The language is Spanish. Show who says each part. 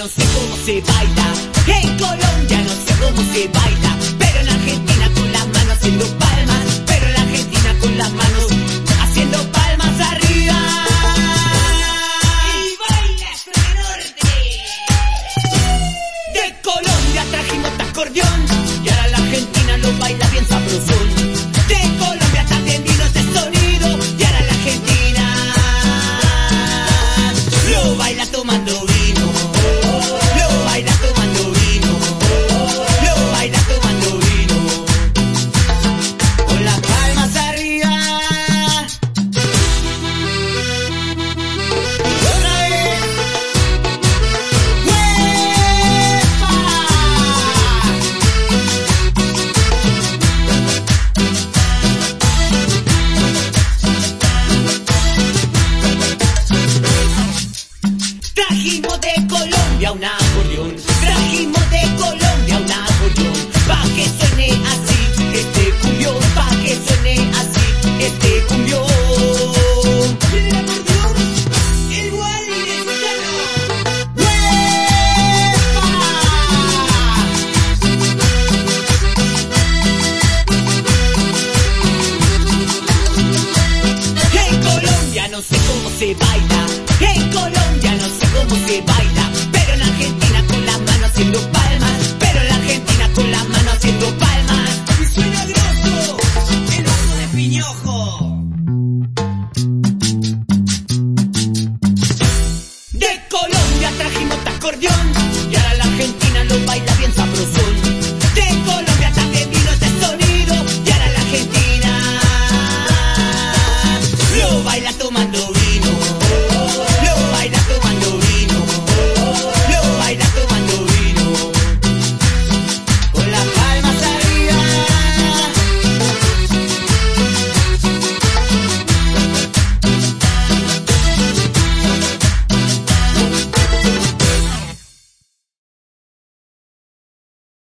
Speaker 1: no sé cómo se baila. En Colombia no sé cómo se baila. Pero en Argentina con las manos haciendo palmas. Pero en Argentina con las manos haciendo palmas arriba. Y baila norte. De Colombia trajimos acordeón. Trajimos de Colombia un acordeón, trajimos de Colombia baila. En Colombia no sé cómo se baila, pero en Argentina con las manos haciendo palmas, pero en Argentina con las manos haciendo palmas. Y suena grosso, el oso de piñojo. De Colombia trajimos este acordeón y ahora la Argentina lo baila bien sabrosón. De Colombia también vino este sonido y ahora la Argentina lo baila tomando